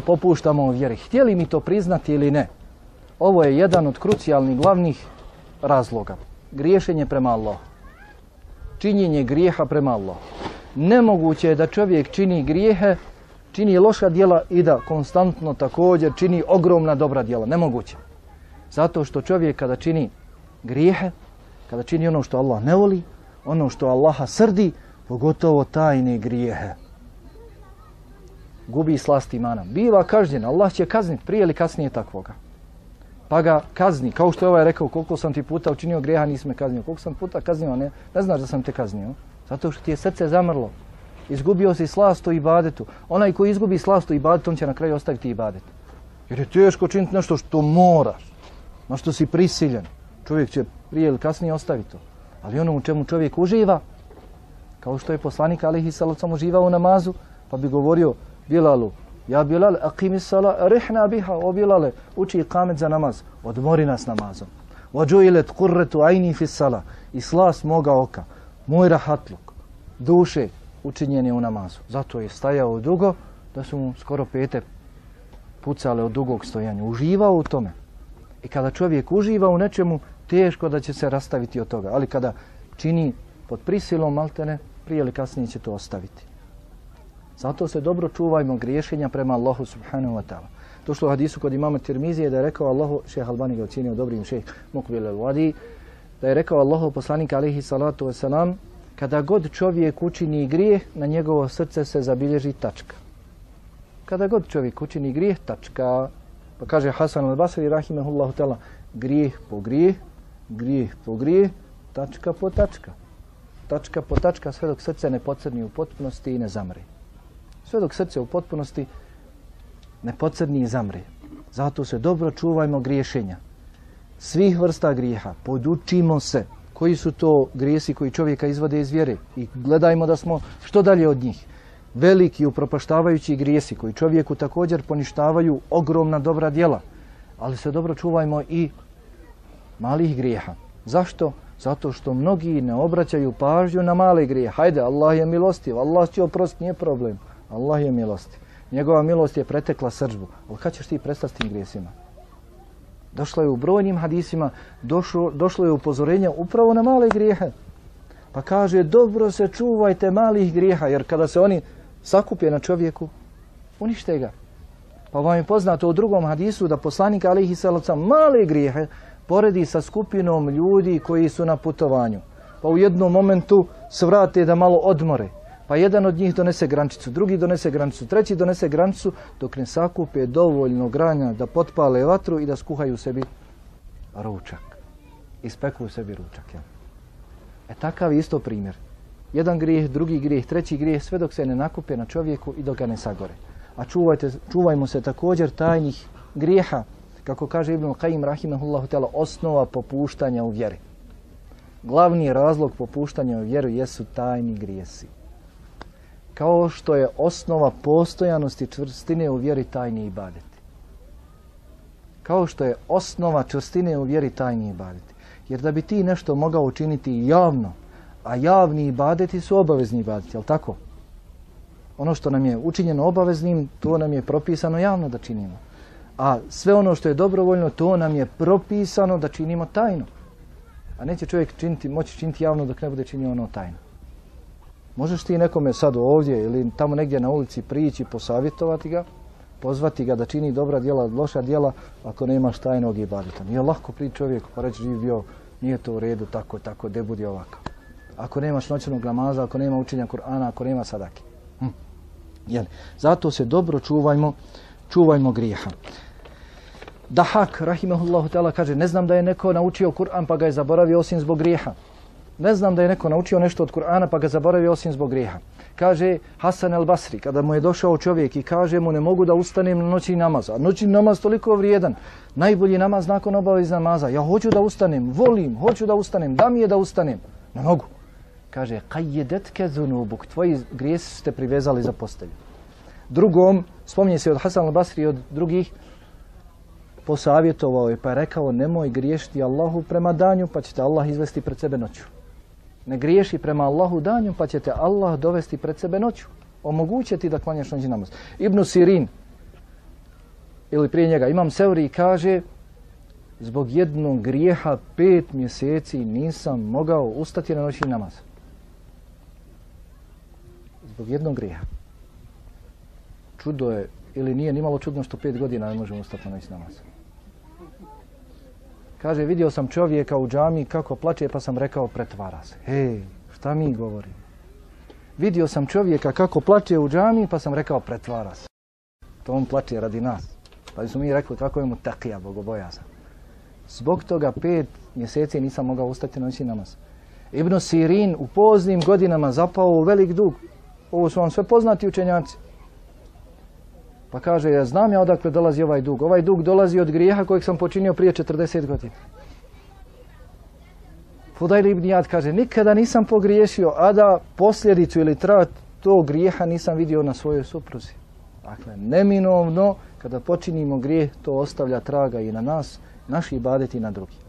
popuštamo u vjeri. Htjeli mi to priznati ili ne? Ovo je jedan od krucijalnih glavnih razloga. Griješenje prema Allahu. Činjenje grijeha prema Allahu. Nemoguće je da čovjek čini grijehe, čini loša djela i da konstantno također čini ogromna dobra djela. Nemoguće. Zato što čovjek kada čini grijehe, kada čini ono što Allah ne voli, ono što Allaha srdi, pogotovo tajne grijehe, gubi slast imana. Biva kažnjen, Allah će kazniti prije ili kasnije takvoga. Pa ga kazni, kao što je ovaj rekao, koliko sam ti puta učinio greha, nisi me kaznio. Koliko sam puta kaznio, ne, ne znaš da sam te kaznio. Zato što ti je srce zamrlo. Izgubio si slast u ibadetu. Onaj koji izgubi slast u ibadetu, on će na kraju ostaviti ibadet. Jer je teško činiti nešto što moraš, na što si prisiljen. Čovjek će prije ili kasnije ostaviti to. Ali ono u čemu čovjek uživa, kao što je poslanik Alihi Salocom uživao u namazu, pa bi govorio, Bilalu, ja Bilal, aqimi sala, rihna biha, o Bilale, uči kamet za namaz, odmori nas namazom. Vađuilet kurretu ajni fi sala, i slas moga oka, moj rahatluk, duše, učinjen je u namazu. Zato je stajao dugo, da su mu skoro pete pucale od dugog stojanja. Uživao u tome. I kada čovjek uživa u nečemu, teško da će se rastaviti od toga. Ali kada čini pod prisilom maltene, prije ili kasnije će to ostaviti. Zato se dobro čuvajmo griješenja prema Allahu subhanahu wa ta'ala. To što u hadisu kod imama Tirmizije da je rekao Allahu, šeha Albani ga ocjenio dobrim šeh Mukbil al-Wadi, da je rekao Allahu poslanik alihi salatu wasalam, kada god čovjek učini grijeh, na njegovo srce se zabilježi tačka. Kada god čovjek učini grijeh, tačka. Pa kaže Hasan al-Basri, rahimahullahu ta'ala, grijeh po grijeh, grijeh po grijeh, tačka po tačka. Tačka po tačka sve dok srce ne pocrni u potpunosti i ne zamre sve dok srce u potpunosti ne pocrni i zamre. Zato se dobro čuvajmo griješenja. Svih vrsta grijeha. Podučimo se koji su to grijesi koji čovjeka izvode iz vjere i gledajmo da smo što dalje od njih. Veliki upropaštavajući grijesi koji čovjeku također poništavaju ogromna dobra djela. Ali se dobro čuvajmo i malih grijeha. Zašto? Zato što mnogi ne obraćaju pažnju na male grije. Hajde, Allah je milostiv, Allah će oprostiti, nije problem. Allah je milosti. Njegova milost je pretekla srđbu. Ali kad ćeš ti prestati s tim grijesima? Došlo je u brojnim hadisima, došlo, došlo je upozorenje upravo na male grijehe. Pa kaže, dobro se čuvajte malih grijeha, jer kada se oni sakupje na čovjeku, unište ga. Pa vam je poznato u drugom hadisu da poslanik alihi salaca male grijehe poredi sa skupinom ljudi koji su na putovanju. Pa u jednom momentu svrate da malo odmore. Pa jedan od njih donese grančicu, drugi donese grančicu, treći donese grančicu, dok ne sakupe dovoljno granja da potpale vatru i da skuhaju sebi ručak. Ispekuju sebi ručak. Ja. E takav isto primjer. Jedan grijeh, drugi grijeh, treći grijeh, sve dok se ne nakupe na čovjeku i dok ga ne sagore. A čuvajte, čuvajmo se također tajnih grijeha, kako kaže Ibn Qaim rahimahullahu ta'ala, osnova popuštanja u vjeri. Glavni razlog popuštanja u vjeru jesu tajni grijesi kao što je osnova postojanosti čvrstine u vjeri tajni ibadeti. Kao što je osnova čvrstine u vjeri tajni ibadeti. Jer da bi ti nešto mogao učiniti javno, a javni ibadeti su obavezni ibadeti, jel tako? Ono što nam je učinjeno obaveznim, to nam je propisano javno da činimo. A sve ono što je dobrovoljno, to nam je propisano da činimo tajno. A neće čovjek činiti, moći činiti javno dok ne bude činio ono tajno. Možeš ti nekome sad ovdje ili tamo negdje na ulici prići, posavjetovati ga, pozvati ga da čini dobra djela, loša djela, ako nemaš tajnog ibadeta. Nije lako pri čovjeku pa reći živ bio, nije to u redu, tako, tako, de budi ovako. Ako nemaš noćnog namaza, ako nema učenja Kur'ana, ako nema sadake. Hm. Jel? Zato se dobro čuvajmo, čuvajmo grijeha. Dahak, rahimahullahu ta'ala, kaže, ne znam da je neko naučio Kur'an pa ga je zaboravio osim zbog grijeha. Ne znam da je neko naučio nešto od Kur'ana pa ga zaboravio osim zbog grijeha. Kaže Hasan el Basri, kada mu je došao čovjek i kaže mu ne mogu da ustanem na noći namaz. A noći namaz toliko vrijedan. Najbolji namaz nakon obavez namaza. Ja hoću da ustanem, volim, hoću da ustanem, da mi je da ustanem. Ne mogu. Kaže, kaj je detke zunubuk, tvoji grijesi ste privezali za postelju. Drugom, spominje se od Hasan el Basri i od drugih, posavjetovao je pa je rekao nemoj griješiti Allahu prema danju pa će te Allah izvesti pred sebe noću ne griješi prema Allahu danju, pa će te Allah dovesti pred sebe noću. Omogućiti da klanjaš noći namaz. Ibn Sirin, ili prije njega, Imam Seuri kaže zbog jednog grijeha pet mjeseci nisam mogao ustati na noći namaz. Zbog jednog grijeha. Čudo je, ili nije nimalo čudno što pet godina ne možemo ustati na noći namaz. Kaže, vidio sam čovjeka u džami kako plače, pa sam rekao, pretvara se. Hej, šta mi govori? Vidio sam čovjeka kako plače u džami, pa sam rekao, pretvara se. To on plače radi nas. Pa su mi rekli, kako je mu takija, bogobojazan. Zbog toga pet mjeseci nisam mogao ustati noći namaz. Ibn Sirin u poznim godinama zapao u velik dug. Ovo su vam sve poznati učenjaci. Pa kaže, ja znam ja odakle dolazi ovaj dug. Ovaj dug dolazi od grijeha kojeg sam počinio prije 40 godina. Fudajl ibn Jad kaže, nikada nisam pogriješio, a da posljedicu ili trat tog grijeha nisam vidio na svojoj supruzi. Dakle, neminovno, kada počinimo grijeh, to ostavlja traga i na nas, naši ibadeti i na drugi.